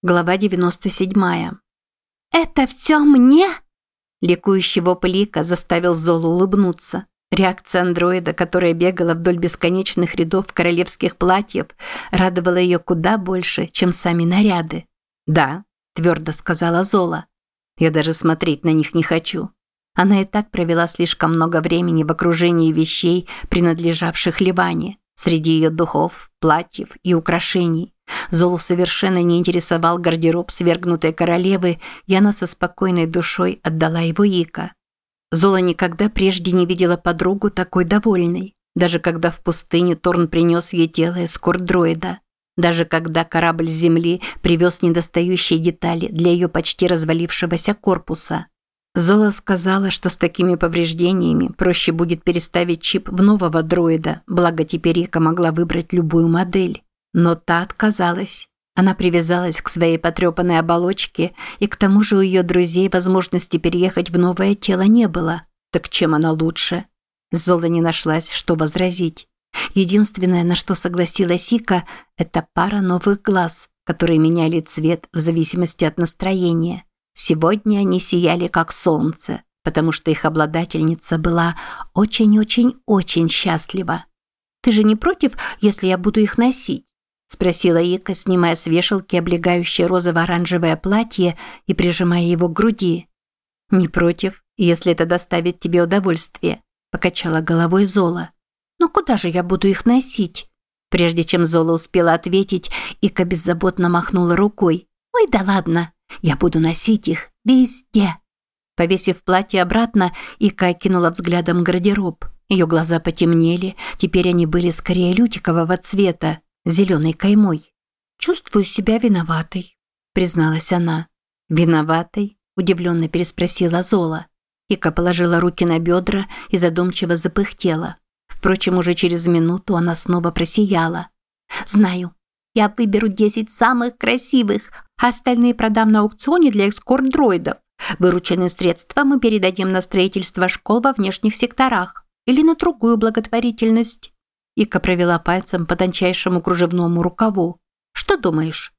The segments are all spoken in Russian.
Глава 97. «Это все мне?» Ликующий вопль заставил Золу улыбнуться. Реакция андроида, которая бегала вдоль бесконечных рядов королевских платьев, радовала ее куда больше, чем сами наряды. «Да», – твердо сказала Зола. «Я даже смотреть на них не хочу». Она и так провела слишком много времени в окружении вещей, принадлежавших Ливане, среди ее духов, платьев и украшений. Золу совершенно не интересовал гардероб свергнутой королевы, и она со спокойной душой отдала его Ика. Зола никогда прежде не видела подругу такой довольной, даже когда в пустыне Торн принес ей тело эскорт-дроида. Даже когда корабль с земли привез недостающие детали для ее почти развалившегося корпуса. Зола сказала, что с такими повреждениями проще будет переставить чип в нового дроида, благо теперь Ика могла выбрать любую модель. Но та отказалась. Она привязалась к своей потрепанной оболочке, и к тому же у ее друзей возможности переехать в новое тело не было. Так чем она лучше? Зола не нашлась, что возразить. Единственное, на что согласилась Ика, это пара новых глаз, которые меняли цвет в зависимости от настроения. Сегодня они сияли как солнце, потому что их обладательница была очень-очень-очень счастлива. «Ты же не против, если я буду их носить?» Спросила Ика, снимая с вешалки облегающее розово-оранжевое платье и прижимая его к груди. Не против, если это доставит тебе удовольствие, покачала головой Зола. Но куда же я буду их носить? Прежде чем Зола успела ответить, Ика беззаботно махнула рукой. Ой, да ладно, я буду носить их везде. Повесив платье обратно, Ика окинула взглядом гардероб. Ее глаза потемнели, теперь они были скорее лютикового цвета, зеленой каймой. «Чувствую себя виноватой», – призналась она. «Виноватой?» – удивленно переспросила Зола. Ика положила руки на бедра и задумчиво запыхтела. Впрочем, уже через минуту она снова просияла. «Знаю. Я выберу десять самых красивых, а остальные продам на аукционе для экскорт-дроидов. Вырученные средства мы передадим на строительство школ во внешних секторах или на другую благотворительность. Ика провела пальцем по тончайшему кружевному рукаву. «Что думаешь?»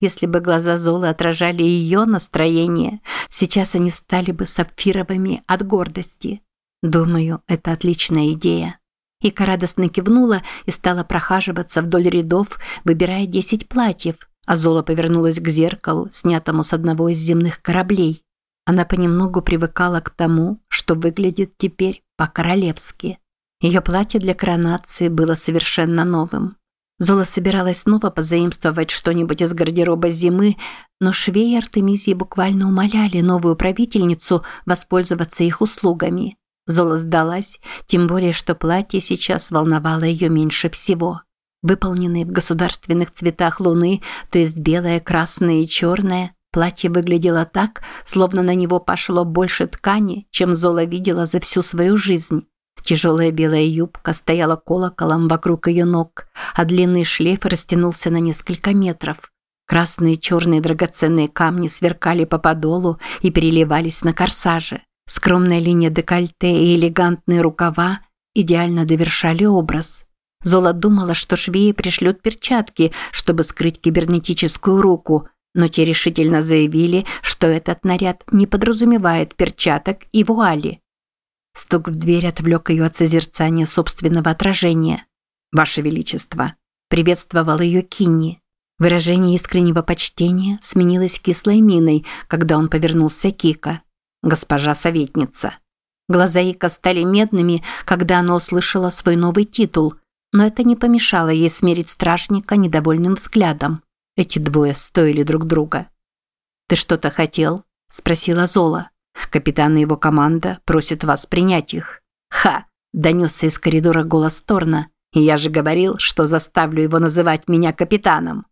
Если бы глаза Золы отражали ее настроение, сейчас они стали бы сапфировыми от гордости. Думаю, это отличная идея. Ика радостно кивнула и стала прохаживаться вдоль рядов, выбирая десять платьев, а Зола повернулась к зеркалу, снятому с одного из земных кораблей. Она понемногу привыкала к тому, что выглядит теперь по-королевски. Ее платье для коронации было совершенно новым. Зола собиралась снова позаимствовать что-нибудь из гардероба зимы, но швеи Артемизии буквально умоляли новую правительницу воспользоваться их услугами. Зола сдалась, тем более, что платье сейчас волновало ее меньше всего. Выполненное в государственных цветах луны, то есть белое, красное и черное, платье выглядело так, словно на него пошло больше ткани, чем Зола видела за всю свою жизнь. Тяжелая белая юбка стояла колоколом вокруг ее ног, а длинный шлейф растянулся на несколько метров. Красные и черные драгоценные камни сверкали по подолу и переливались на корсаже. Скромная линия декольте и элегантные рукава идеально довершали образ. Зола думала, что швеи пришлют перчатки, чтобы скрыть кибернетическую руку, но те решительно заявили, что этот наряд не подразумевает перчаток и вуали. Стук в дверь отвлек ее от созерцания собственного отражения. «Ваше Величество!» – приветствовал ее Кинни. Выражение искреннего почтения сменилось кислой миной, когда он повернулся к Ика. «Госпожа советница!» Глаза Ика стали медными, когда она услышала свой новый титул, но это не помешало ей смерить стражника недовольным взглядом. Эти двое стоили друг друга. «Ты что-то хотел?» – спросила Зола. Капитан и его команда просят вас принять их. Ха! Донесся из коридора голос Торна. Я же говорил, что заставлю его называть меня капитаном.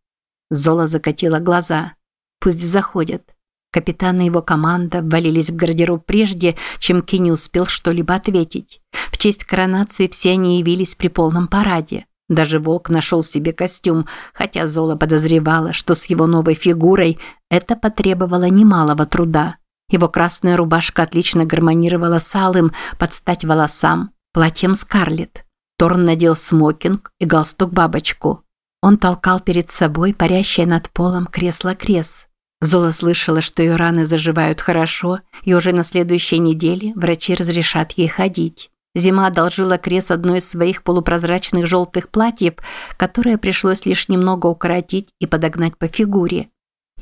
Зола закатила глаза. Пусть заходят. Капитан и его команда ввалились в гардероб прежде, чем Кенни успел что-либо ответить. В честь коронации все они явились при полном параде. Даже волк нашел себе костюм, хотя Зола подозревала, что с его новой фигурой это потребовало немалого труда. Его красная рубашка отлично гармонировала с алым под стать волосам, платьем Скарлетт. Торн надел смокинг и галстук-бабочку. Он толкал перед собой парящее над полом кресло-крес. Зола слышала, что ее раны заживают хорошо, и уже на следующей неделе врачи разрешат ей ходить. Зима одолжила Крес одно из своих полупрозрачных желтых платьев, которое пришлось лишь немного укоротить и подогнать по фигуре.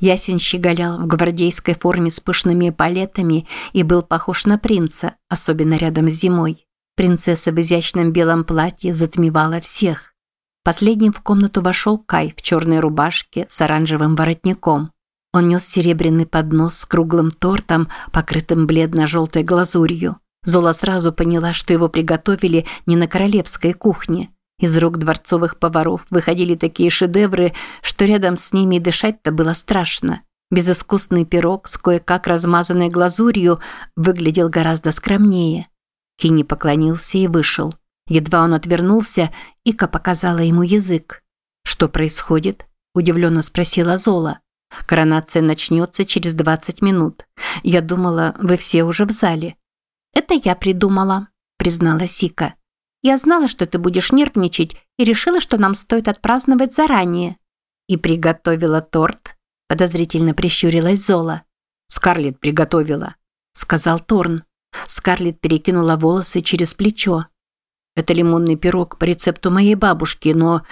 Ясень щеголял в гвардейской форме с пышными палетами и был похож на принца, особенно рядом с зимой. Принцесса в изящном белом платье затмевала всех. Последним в комнату вошел Кай в черной рубашке с оранжевым воротником. Он нес серебряный поднос с круглым тортом, покрытым бледно-желтой глазурью. Зола сразу поняла, что его приготовили не на королевской кухне. Из рук дворцовых поваров выходили такие шедевры, что рядом с ними дышать-то было страшно. Безыскусный пирог с кое-как размазанной глазурью выглядел гораздо скромнее. Хини поклонился и вышел. Едва он отвернулся, Ика показала ему язык. «Что происходит?» – удивленно спросила Зола. «Коронация начнется через 20 минут. Я думала, вы все уже в зале». «Это я придумала», – признала Сика. «Я знала, что ты будешь нервничать и решила, что нам стоит отпраздновать заранее». «И приготовила торт?» – подозрительно прищурилась Зола. «Скарлетт приготовила», – сказал Торн. Скарлетт перекинула волосы через плечо. Это лимонный пирог по рецепту моей бабушки, но...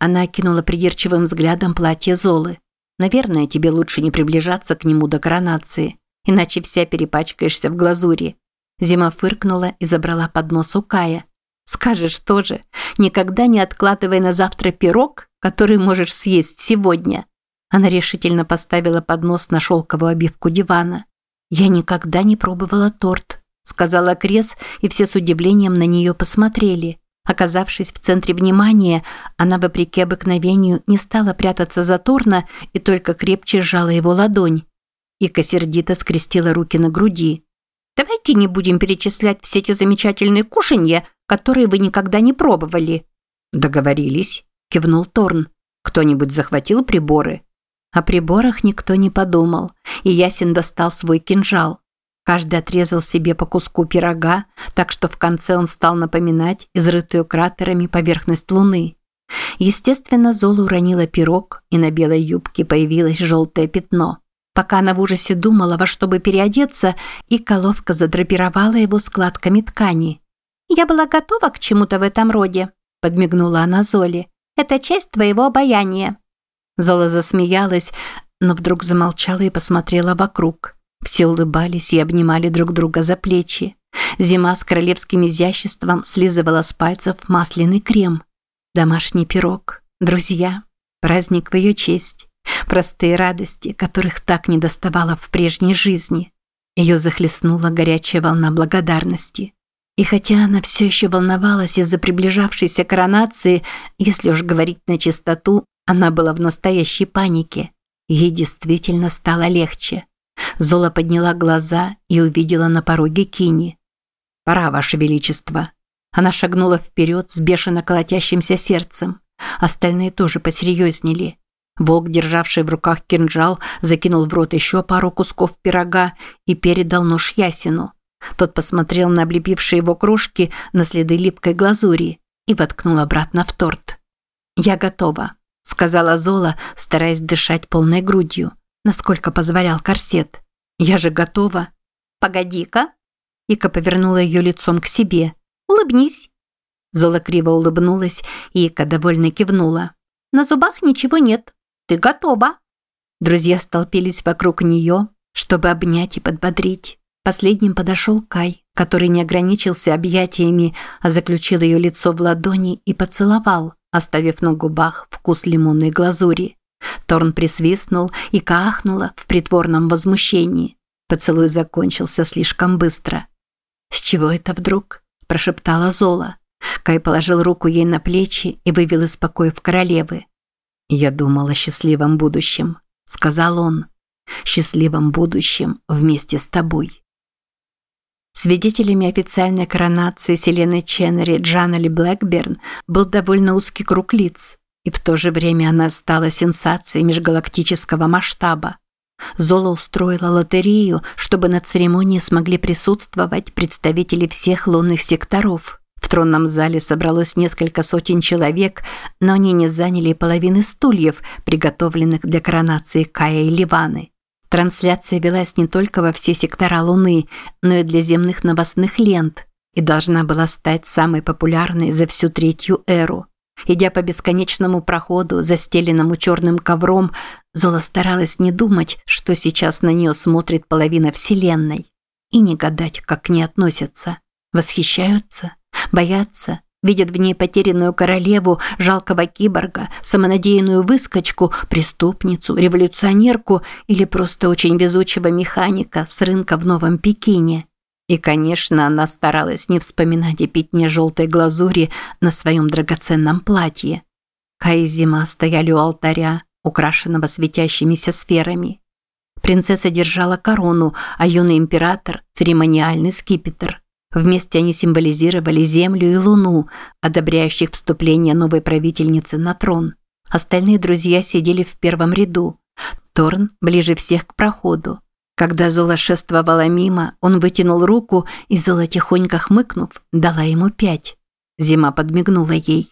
Она окинула придирчивым взглядом платье Золы. Наверное, тебе лучше не приближаться к нему до коронации, иначе вся перепачкаешься в глазури. Зима фыркнула и забрала поднос у Кая. Скажешь тоже, никогда не откладывай на завтра пирог, который можешь съесть сегодня. Она решительно поставила поднос на шелковую обивку дивана. Я никогда не пробовала торт, сказала Крес, и все с удивлением на нее посмотрели. Оказавшись в центре внимания, она, вопреки обыкновению, не стала прятаться за Торна и только крепче сжала его ладонь. Ика сердито скрестила руки на груди. «Давайте не будем перечислять все эти замечательные кушанья, которые вы никогда не пробовали». «Договорились», – кивнул Торн. «Кто-нибудь захватил приборы?» О приборах никто не подумал, и Ясен достал свой кинжал. Каждый отрезал себе по куску пирога, так что в конце он стал напоминать изрытую кратерами поверхность Луны. Естественно, Зола уронила пирог, и на белой юбке появилось желтое пятно. Пока она в ужасе думала, во что бы переодеться, и коловка задрапировала его складками ткани. «Я была готова к чему-то в этом роде», – подмигнула она Золе. «Это часть твоего обаяния». Зола засмеялась, но вдруг замолчала и посмотрела вокруг. Все улыбались и обнимали друг друга за плечи. Зима с королевским изяществом слизывала с пальцев масляный крем. Домашний пирог, друзья, праздник в ее честь. Простые радости, которых так не доставало в прежней жизни. Ее захлестнула горячая волна благодарности. И хотя она все еще волновалась из-за приближавшейся коронации, если уж говорить на чистоту, она была в настоящей панике. Ей действительно стало легче. Зола подняла глаза и увидела на пороге Кини. «Пора, Ваше Величество». Она шагнула вперед с бешено колотящимся сердцем. Остальные тоже посерьезнели. Волк, державший в руках кинжал, закинул в рот еще пару кусков пирога и передал нож Ясину. Тот посмотрел на облепившие его крошки, на следы липкой глазури и воткнул обратно в торт. «Я готова», – сказала Зола, стараясь дышать полной грудью насколько позволял корсет. Я же готова. Погоди-ка. Ика повернула ее лицом к себе. Улыбнись. Зола криво улыбнулась, и Ика довольно кивнула. На зубах ничего нет. Ты готова. Друзья столпились вокруг нее, чтобы обнять и подбодрить. Последним подошел Кай, который не ограничился объятиями, а заключил ее лицо в ладони и поцеловал, оставив на губах вкус лимонной глазури. Торн присвистнул и кахнула в притворном возмущении. Поцелуй закончился слишком быстро. «С чего это вдруг?» – прошептала Зола. Кай положил руку ей на плечи и вывел из покоев королевы. «Я думал о счастливом будущем», – сказал он. «Счастливом будущем вместе с тобой». Свидетелями официальной коронации Селены Ченнери Джанали Блэкберн был довольно узкий круг лиц, и в то же время она стала сенсацией межгалактического масштаба. Зола устроила лотерею, чтобы на церемонии смогли присутствовать представители всех лунных секторов, в тронном зале собралось несколько сотен человек, но они не заняли половины стульев, приготовленных для коронации Кая и Ливаны. Трансляция велась не только во все сектора Луны, но и для земных новостных лент и должна была стать самой популярной за всю третью эру. Идя по бесконечному проходу, застеленному черным ковром, Зола старалась не думать, что сейчас на нее смотрит половина Вселенной, и не гадать, как к ней относятся. Восхищаются? Боятся? Видят в ней потерянную королеву, жалкого киборга, самонадеянную выскочку, преступницу, революционерку или просто очень везучего механика с рынка в Новом Пекине. И, конечно, она старалась не вспоминать о пятне желтой глазури на своем драгоценном платье. Кай и Зима стояли у алтаря, украшенного светящимися сферами. Принцесса держала корону, а юный император – церемониальный скипетр. Вместе они символизировали Землю и Луну, одобряющих вступление новой правительницы на трон. Остальные друзья сидели в первом ряду. Торн ближе всех к проходу. Когда Зола шествовала мимо, он вытянул руку, и Зола, тихонько хмыкнув, дала ему пять. Зима подмигнула ей.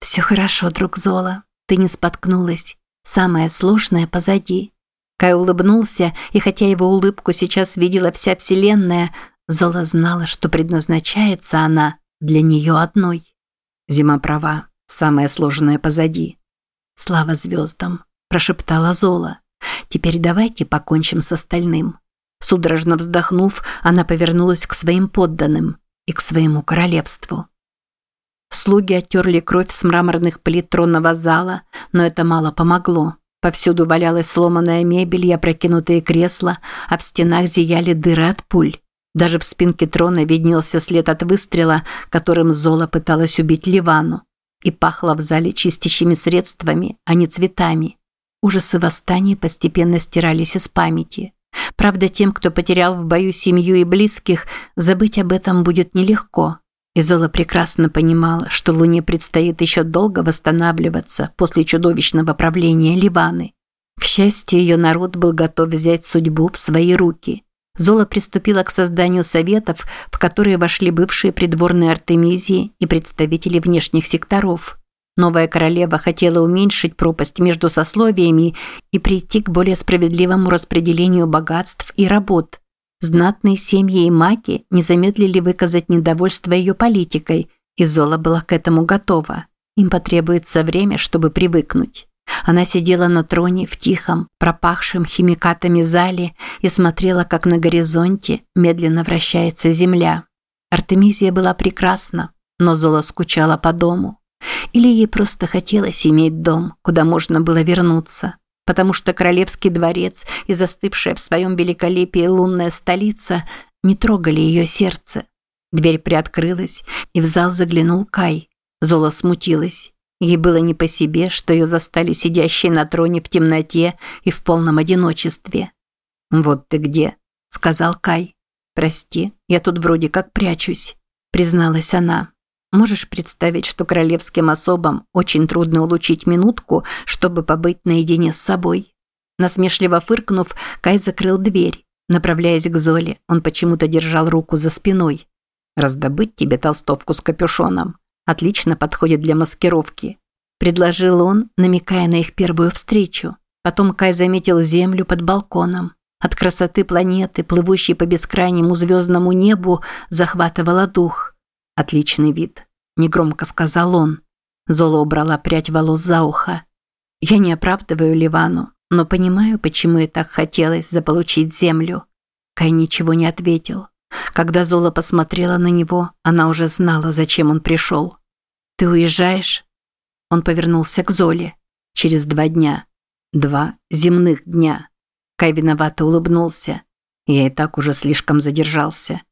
«Все хорошо, друг Зола. Ты не споткнулась. Самое сложное позади». Кай улыбнулся, и хотя его улыбку сейчас видела вся Вселенная, Зола знала, что предназначается она для нее одной. Зима права, самое сложное позади. «Слава звездам», – прошептала Зола. «Теперь давайте покончим с остальным». Судорожно вздохнув, она повернулась к своим подданным и к своему королевству. Слуги оттерли кровь с мраморных плит тронного зала, но это мало помогло. Повсюду валялась сломанная мебель и опрокинутые кресла, а в стенах зияли дыры от пуль. Даже в спинке трона виднелся след от выстрела, которым Зола пыталась убить Ливану. И пахло в зале чистящими средствами, а не цветами. Ужасы восстания постепенно стирались из памяти. Правда, тем, кто потерял в бою семью и близких, забыть об этом будет нелегко. И Зола прекрасно понимала, что Луне предстоит еще долго восстанавливаться после чудовищного правления Ливаны. К счастью, ее народ был готов взять судьбу в свои руки – Зола приступила к созданию советов, в которые вошли бывшие придворные Артемизии и представители внешних секторов. Новая королева хотела уменьшить пропасть между сословиями и прийти к более справедливому распределению богатств и работ. Знатные семьи и маги не замедлили выказать недовольство ее политикой, и Зола была к этому готова. Им потребуется время, чтобы привыкнуть. Она сидела на троне в тихом, пропахшем химикатами зале и смотрела, как на горизонте медленно вращается земля. Артемизия была прекрасна, но Зола скучала по дому. Или ей просто хотелось иметь дом, куда можно было вернуться, потому что королевский дворец и застывшая в своем великолепии лунная столица не трогали ее сердце. Дверь приоткрылась, и в зал заглянул Кай. Зола смутилась. Ей было не по себе, что ее застали сидящей на троне в темноте и в полном одиночестве. «Вот ты где», – сказал Кай. «Прости, я тут вроде как прячусь», – призналась она. «Можешь представить, что королевским особам очень трудно улучить минутку, чтобы побыть наедине с собой?» Насмешливо фыркнув, Кай закрыл дверь. Направляясь к Золе, он почему-то держал руку за спиной. «Раздобыть тебе толстовку с капюшоном», Отлично подходит для маскировки. Предложил он, намекая на их первую встречу. Потом Кай заметил землю под балконом. От красоты планеты, плывущей по бескрайнему звездному небу, захватывала дух. «Отличный вид», – негромко сказал он. Зола убрала прядь волос за ухо. «Я не оправдываю Ливану, но понимаю, почему ей так хотелось заполучить землю». Кай ничего не ответил. Когда Зола посмотрела на него, она уже знала, зачем он пришел. «Ты уезжаешь?» Он повернулся к Золе. «Через два дня. Два земных дня». Кай виновато улыбнулся. Я и так уже слишком задержался.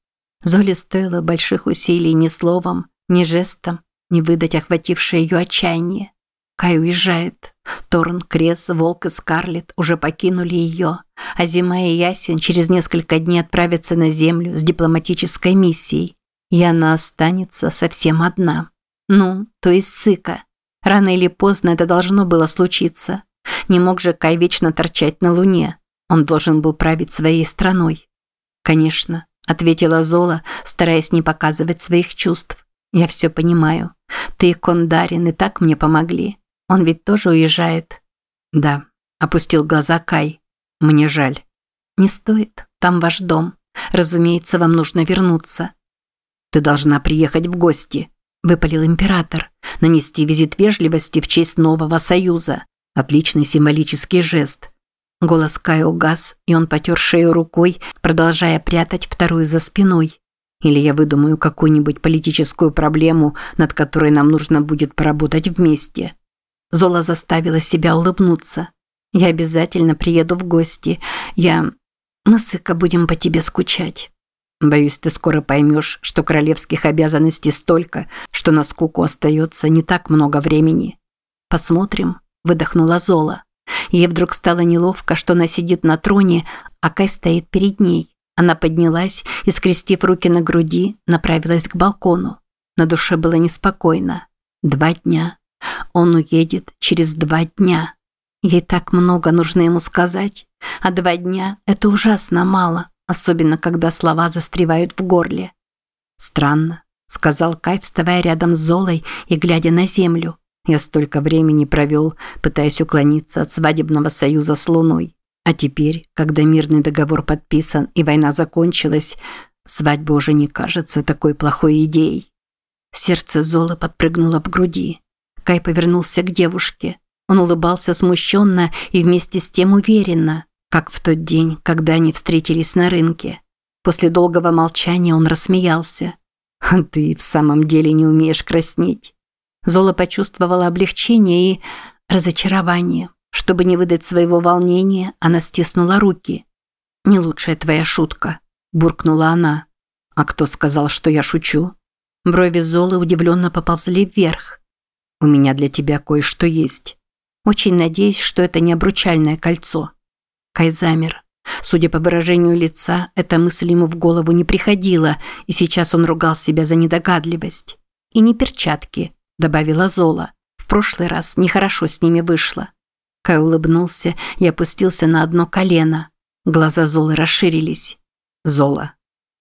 Золе стоило больших усилий ни словом, ни жестом, не выдать охватившее ее отчаяние. Кай уезжает. Торн, Крес, Волк и Скарлетт уже покинули ее, а Зима и Ясен через несколько дней отправятся на Землю с дипломатической миссией. И она останется совсем одна. Ну, то есть Сыка. Рано или поздно это должно было случиться. Не мог же Кай вечно торчать на Луне. Он должен был править своей страной. «Конечно», – ответила Зола, стараясь не показывать своих чувств. Я все понимаю. Ты и Кондарин и так мне помогли. Он ведь тоже уезжает. Да, опустил глаза Кай. Мне жаль. Не стоит. Там ваш дом. Разумеется, вам нужно вернуться. Ты должна приехать в гости, выпалил император. Нанести визит вежливости в честь нового союза. Отличный символический жест. Голос Кая угас, и он потер шею рукой, продолжая прятать вторую за спиной. Или я выдумаю какую-нибудь политическую проблему, над которой нам нужно будет поработать вместе. Зола заставила себя улыбнуться. Я обязательно приеду в гости. Я... Мы с Ика будем по тебе скучать. Боюсь, ты скоро поймешь, что королевских обязанностей столько, что на скуку остается не так много времени. Посмотрим, выдохнула Зола. Ей вдруг стало неловко, что она сидит на троне, а Кай стоит перед ней. Она поднялась и, скрестив руки на груди, направилась к балкону. На душе было неспокойно. Два дня. Он уедет через два дня. Ей так много нужно ему сказать, а два дня – это ужасно мало, особенно когда слова застревают в горле. «Странно», – сказал Кай, вставая рядом с Золой и глядя на землю. Я столько времени провел, пытаясь уклониться от свадебного союза с Луной. А теперь, когда мирный договор подписан и война закончилась, свадьба уже не кажется такой плохой идеей. Сердце Золы подпрыгнуло в груди. Кай повернулся к девушке. Он улыбался смущенно и вместе с тем уверенно, как в тот день, когда они встретились на рынке. После долгого молчания он рассмеялся. «Ты в самом деле не умеешь краснеть». Зола почувствовала облегчение и разочарование. Чтобы не выдать своего волнения, она стиснула руки. «Не лучшая твоя шутка», – буркнула она. «А кто сказал, что я шучу?» Брови Золы удивленно поползли вверх. «У меня для тебя кое-что есть. Очень надеюсь, что это не обручальное кольцо». Кай замер. Судя по выражению лица, эта мысль ему в голову не приходила, и сейчас он ругал себя за недогадливость. «И не перчатки», добавила Зола. В прошлый раз нехорошо с ними вышло. Кай улыбнулся и опустился на одно колено. Глаза Золы расширились. Зола.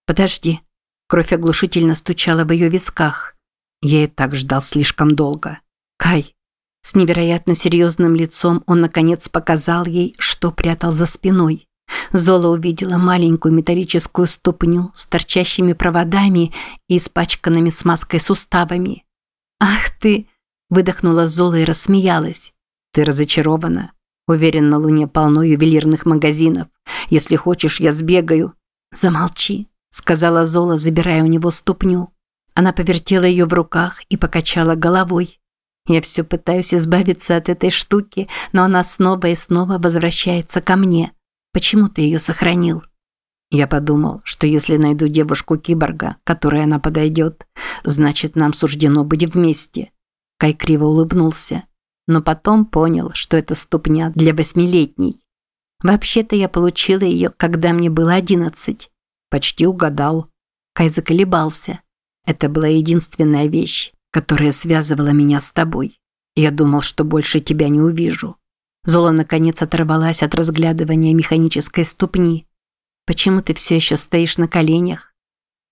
Подожди. Кровь оглушительно стучала в ее висках. Я и так ждал слишком долго. Кай. С невероятно серьезным лицом он наконец показал ей, что прятал за спиной. Зола увидела маленькую металлическую ступню с торчащими проводами и испачканными смазкой суставами. «Ах ты!» – выдохнула Зола и рассмеялась. «Ты разочарована? Уверен, на Луне полно ювелирных магазинов. Если хочешь, я сбегаю». «Замолчи», – сказала Зола, забирая у него ступню. Она повертела ее в руках и покачала головой. «Я все пытаюсь избавиться от этой штуки, но она снова и снова возвращается ко мне. Почему ты ее сохранил?» Я подумал, что если найду девушку-киборга, которой она подойдет, значит, нам суждено быть вместе. Кай криво улыбнулся, но потом понял, что это ступня для восьмилетней. Вообще-то я получила ее, когда мне было одиннадцать. Почти угадал. Кай заколебался. Это была единственная вещь, которая связывала меня с тобой. Я думал, что больше тебя не увижу. Зола наконец оторвалась от разглядывания механической ступни Почему ты все еще стоишь на коленях?»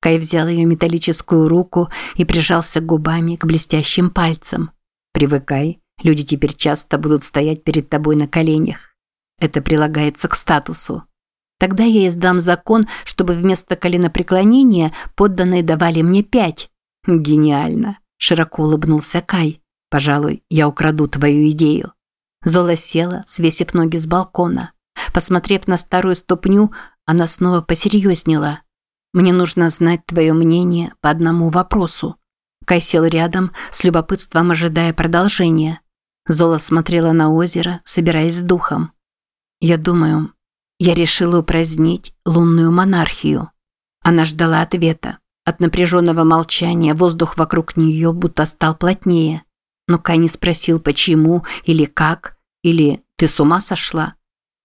Кай взял ее металлическую руку и прижался губами к блестящим пальцам. «Привыкай, люди теперь часто будут стоять перед тобой на коленях. Это прилагается к статусу. Тогда я издам закон, чтобы вместо коленопреклонения подданные давали мне пять». «Гениально!» – широко улыбнулся Кай. «Пожалуй, я украду твою идею». Зола села, свесив ноги с балкона. Посмотрев на старую ступню, она снова посерьезнела. «Мне нужно знать твое мнение по одному вопросу». Кай сел рядом, с любопытством ожидая продолжения. Зола смотрела на озеро, собираясь с духом. «Я думаю, я решила упразднить лунную монархию». Она ждала ответа. От напряженного молчания воздух вокруг нее будто стал плотнее. Но Кай не спросил, почему или как, или «ты с ума сошла?»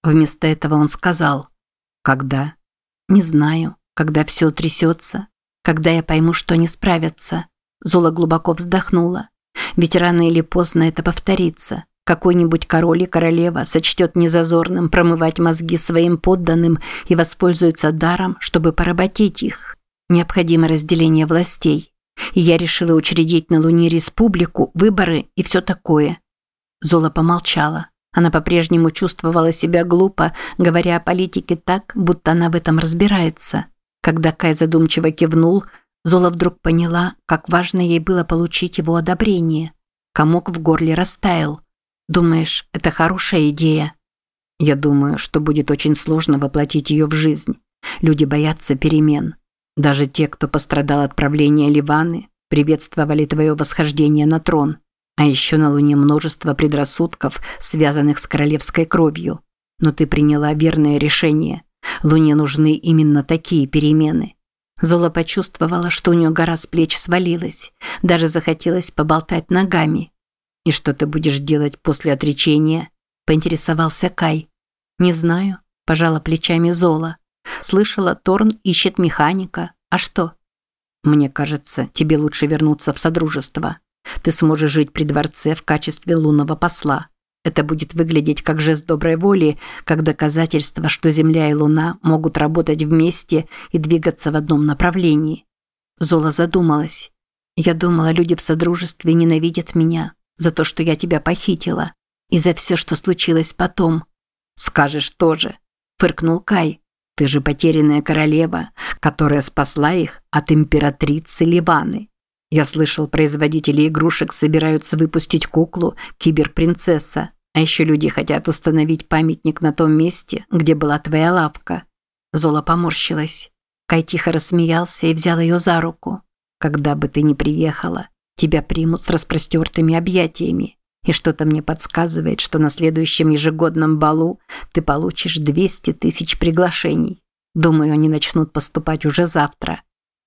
Вместо этого он сказал когда? Не знаю. Когда все трясется. Когда я пойму, что они справятся. Зола глубоко вздохнула. Ведь рано или поздно это повторится. Какой-нибудь король и королева сочтет незазорным промывать мозги своим подданным и воспользуется даром, чтобы поработить их. Необходимо разделение властей. И я решила учредить на Луне республику, выборы и все такое. Зола помолчала. Она по-прежнему чувствовала себя глупо, говоря о политике так, будто она в этом разбирается. Когда Кай задумчиво кивнул, Зола вдруг поняла, как важно ей было получить его одобрение. Комок в горле растаял. «Думаешь, это хорошая идея?» «Я думаю, что будет очень сложно воплотить ее в жизнь. Люди боятся перемен. Даже те, кто пострадал от правления Ливаны, приветствовали твое восхождение на трон. А еще на Луне множество предрассудков, связанных с королевской кровью. Но ты приняла верное решение. Луне нужны именно такие перемены. Зола почувствовала, что у нее гора с плеч свалилась. Даже захотелось поболтать ногами. «И что ты будешь делать после отречения?» – поинтересовался Кай. «Не знаю», – пожала плечами Зола. «Слышала, Торн ищет механика. А что?» «Мне кажется, тебе лучше вернуться в Содружество. Ты сможешь жить при дворце в качестве лунного посла. Это будет выглядеть как жест доброй воли, как доказательство, что Земля и Луна могут работать вместе и двигаться в одном направлении. Зола задумалась. Я думала, люди в Содружестве ненавидят меня за то, что я тебя похитила, и за все, что случилось потом. Скажешь тоже, фыркнул Кай. Ты же потерянная королева, которая спасла их от императрицы Ливаны. Я слышал, производители игрушек собираются выпустить куклу «Киберпринцесса». А еще люди хотят установить памятник на том месте, где была твоя лавка. Зола поморщилась. Кай тихо рассмеялся и взял ее за руку. Когда бы ты ни приехала, тебя примут с распростертыми объятиями. И что-то мне подсказывает, что на следующем ежегодном балу ты получишь 200 тысяч приглашений. Думаю, они начнут поступать уже завтра.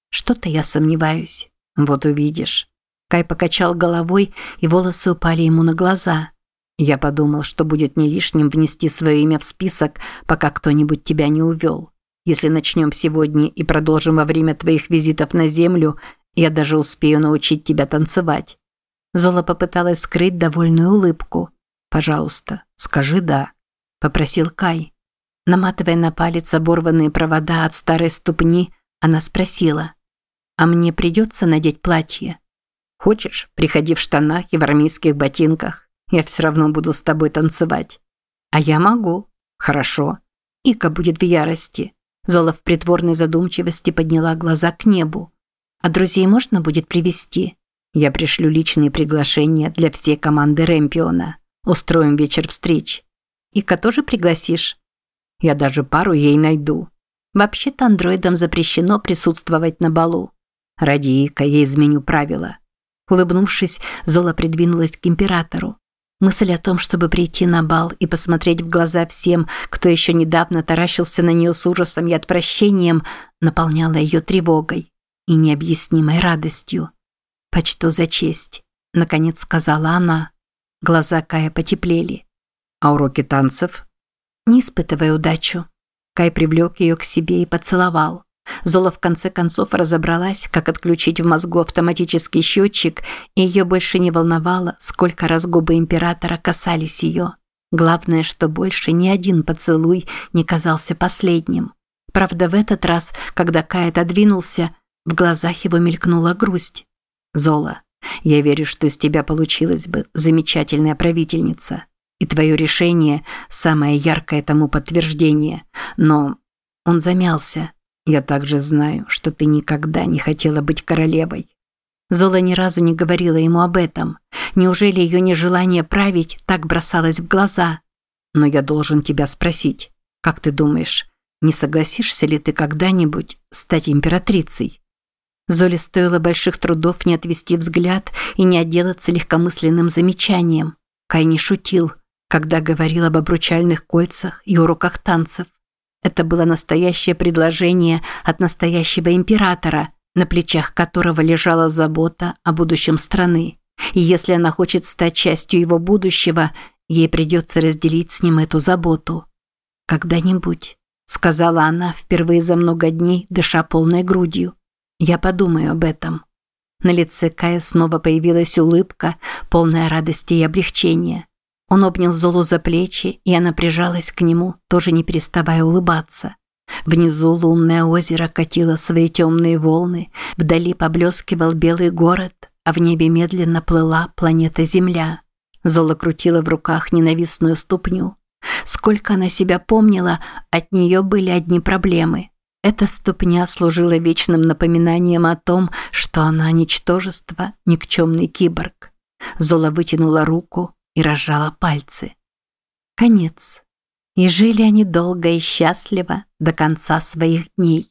Что-то я сомневаюсь. Вот увидишь. Кай покачал головой, и волосы упали ему на глаза. Я подумал, что будет не лишним внести свое имя в список, пока кто-нибудь тебя не увел. Если начнем сегодня и продолжим во время твоих визитов на Землю, я даже успею научить тебя танцевать». Зола попыталась скрыть довольную улыбку. «Пожалуйста, скажи «да», – попросил Кай. Наматывая на палец оборванные провода от старой ступни, она спросила. А мне придется надеть платье. Хочешь, приходи в штанах и в армейских ботинках. Я все равно буду с тобой танцевать. А я могу. Хорошо. Ика будет в ярости. Зола в притворной задумчивости подняла глаза к небу. А друзей можно будет привести? Я пришлю личные приглашения для всей команды Рэмпиона. Устроим вечер встреч. Ика тоже пригласишь? Я даже пару ей найду. Вообще-то андроидам запрещено присутствовать на балу. Ради-ка я изменю правила. Улыбнувшись, Зола придвинулась к императору. Мысль о том, чтобы прийти на бал и посмотреть в глаза всем, кто еще недавно таращился на нее с ужасом и отвращением, наполняла ее тревогой и необъяснимой радостью. «Почту за честь», – наконец сказала она. Глаза Кая потеплели. «А уроки танцев?» «Не испытывая удачу». Кай привлек ее к себе и поцеловал. Зола в конце концов разобралась, как отключить в мозгу автоматический счетчик, и ее больше не волновало, сколько раз губы императора касались ее. Главное, что больше ни один поцелуй не казался последним. Правда, в этот раз, когда Кай отодвинулся, в глазах его мелькнула грусть. «Зола, я верю, что из тебя получилась бы замечательная правительница, и твое решение – самое яркое тому подтверждение, но...» Он замялся. Я также знаю, что ты никогда не хотела быть королевой. Зола ни разу не говорила ему об этом. Неужели ее нежелание править так бросалось в глаза? Но я должен тебя спросить, как ты думаешь, не согласишься ли ты когда-нибудь стать императрицей? Золе стоило больших трудов не отвести взгляд и не отделаться легкомысленным замечанием. Кай не шутил, когда говорил об обручальных кольцах и уроках танцев. Это было настоящее предложение от настоящего императора, на плечах которого лежала забота о будущем страны. И если она хочет стать частью его будущего, ей придется разделить с ним эту заботу. «Когда-нибудь», – сказала она впервые за много дней, дыша полной грудью. «Я подумаю об этом». На лице Кая снова появилась улыбка, полная радости и облегчения. Он обнял Золу за плечи, и она прижалась к нему, тоже не переставая улыбаться. Внизу лунное озеро катило свои темные волны, вдали поблескивал белый город, а в небе медленно плыла планета Земля. Зола крутила в руках ненавистную ступню. Сколько она себя помнила, от нее были одни проблемы. Эта ступня служила вечным напоминанием о том, что она ничтожество, никчемный киборг. Зола вытянула руку и разжала пальцы. Конец. И жили они долго и счастливо до конца своих дней.